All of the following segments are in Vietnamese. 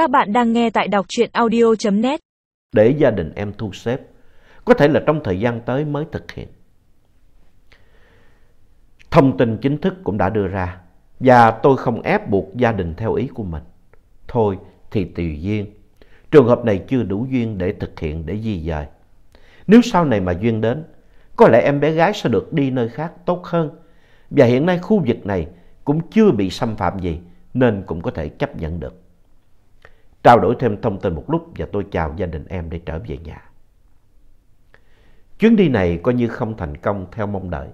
Các bạn đang nghe tại đọc truyện audio.net. Để gia đình em thu xếp, có thể là trong thời gian tới mới thực hiện. Thông tin chính thức cũng đã đưa ra và tôi không ép buộc gia đình theo ý của mình. Thôi thì tùy duyên. Trường hợp này chưa đủ duyên để thực hiện để di dời. Nếu sau này mà duyên đến, có lẽ em bé gái sẽ được đi nơi khác tốt hơn. Và hiện nay khu vực này cũng chưa bị xâm phạm gì nên cũng có thể chấp nhận được. Trao đổi thêm thông tin một lúc và tôi chào gia đình em để trở về nhà. Chuyến đi này coi như không thành công theo mong đợi,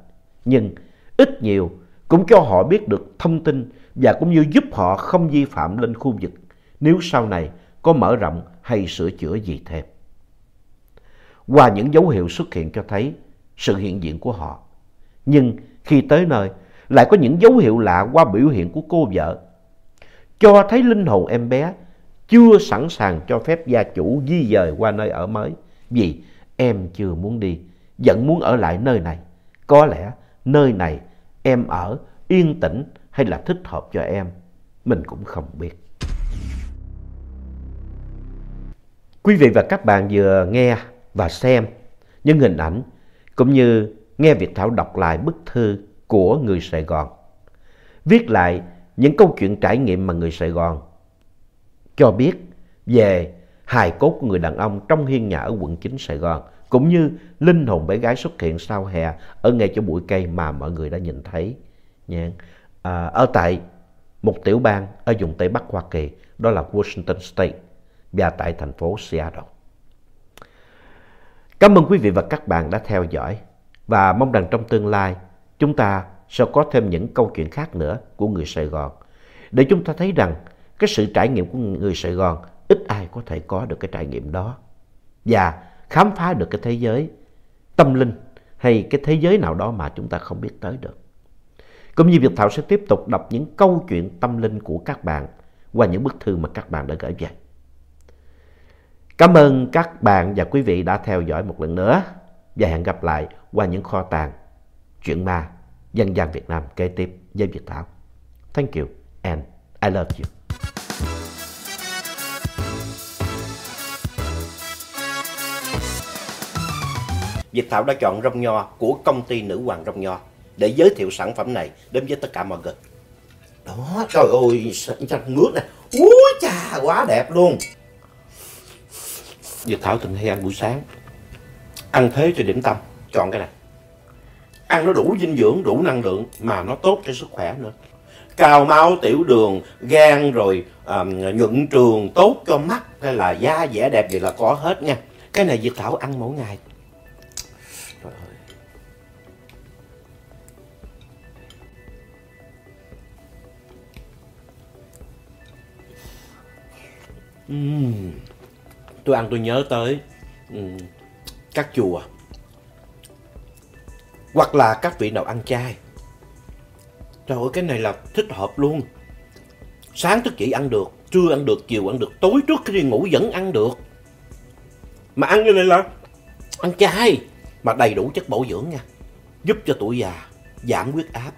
nhưng ít nhiều cũng cho họ biết được thông tin và cũng như giúp họ không vi phạm lên khu vực nếu sau này có mở rộng hay sửa chữa gì thêm. Qua những dấu hiệu xuất hiện cho thấy sự hiện diện của họ. Nhưng khi tới nơi lại có những dấu hiệu lạ qua biểu hiện của cô vợ. Cho thấy linh hồn em bé chưa sẵn sàng cho phép gia chủ di dời qua nơi ở mới. Vì em chưa muốn đi, vẫn muốn ở lại nơi này. Có lẽ nơi này em ở yên tĩnh hay là thích hợp cho em, mình cũng không biết. Quý vị và các bạn vừa nghe và xem những hình ảnh cũng như nghe Việt Thảo đọc lại bức thư của người Sài Gòn. Viết lại những câu chuyện trải nghiệm mà người Sài Gòn cho biết về hài cốt của người đàn ông trong hiên nhà ở quận 9 Sài Gòn cũng như linh hồn bé gái xuất hiện sau hè ở ngay chỗ bụi cây mà mọi người đã nhìn thấy. Nha. À, ở tại một tiểu bang ở vùng Tây Bắc Hoa Kỳ, đó là Washington State và tại thành phố Seattle. Cảm ơn quý vị và các bạn đã theo dõi và mong rằng trong tương lai chúng ta sẽ có thêm những câu chuyện khác nữa của người Sài Gòn để chúng ta thấy rằng cái sự trải nghiệm của người Sài Gòn, ít ai có thể có được cái trải nghiệm đó và khám phá được cái thế giới tâm linh hay cái thế giới nào đó mà chúng ta không biết tới được. Cũng như Việt Thảo sẽ tiếp tục đọc những câu chuyện tâm linh của các bạn qua những bức thư mà các bạn đã gửi về. Cảm ơn các bạn và quý vị đã theo dõi một lần nữa và hẹn gặp lại qua những kho tàng chuyện ma dân gian Việt Nam kế tiếp với Việt Thảo. Thank you and I love you. Việt Thảo đã chọn rong nho của công ty Nữ Hoàng Rong Nho để giới thiệu sản phẩm này đến với tất cả mọi người. Đó, trời ơi, sao nước này. Úi chà, quá đẹp luôn. Việt Thảo từng hay ăn buổi sáng. Ăn thế cho điểm tâm, chọn cái này. Ăn nó đủ dinh dưỡng, đủ năng lượng mà nó tốt cho sức khỏe nữa. Cao máu, tiểu đường, gan rồi à, nhuận trường, tốt cho mắt hay là da dẻ đẹp gì là có hết nha. Cái này Việt Thảo ăn mỗi ngày. Trời ơi. Uhm. Tôi ăn tôi nhớ tới uhm. các chùa hoặc là các vị nào ăn chay. Trời ơi cái này là thích hợp luôn. Sáng thức dậy ăn được, trưa ăn được, chiều ăn được, tối trước khi đi ngủ vẫn ăn được. Mà ăn như này là ăn chay mà đầy đủ chất bổ dưỡng nha. Giúp cho tuổi già giảm huyết áp.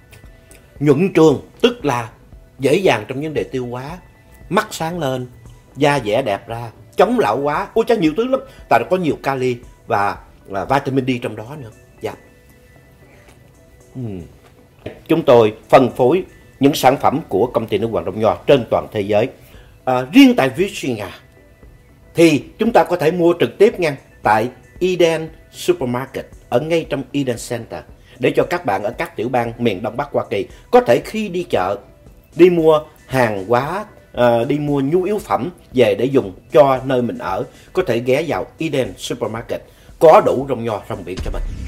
Nhuận trường tức là dễ dàng trong vấn đề tiêu hóa, mắt sáng lên, da dẻ đẹp ra, chống lão hóa. Ôi chắc nhiều thứ lắm, tại có nhiều kali và, và vitamin D trong đó nữa. Dạ. Uhm. Chúng tôi phân phối những sản phẩm của công ty nước Hoàng Đông Nho trên toàn thế giới. À, riêng tại Virginia thì chúng ta có thể mua trực tiếp nha tại Eden Supermarket ở ngay trong Eden Center để cho các bạn ở các tiểu bang miền Đông Bắc Hoa Kỳ có thể khi đi chợ đi mua hàng hóa à, đi mua nhu yếu phẩm về để dùng cho nơi mình ở có thể ghé vào Eden Supermarket có đủ rong nho rong biển cho mình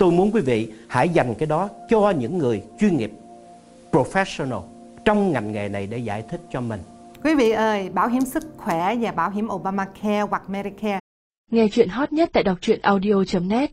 tôi muốn quý vị hãy dành cái đó cho những người chuyên nghiệp professional trong ngành nghề này để giải thích cho mình. Quý vị ơi, bảo hiểm sức khỏe và bảo hiểm Obamacare hoặc Medicare. Nghe chuyện hot nhất tại đọc truyện audio.net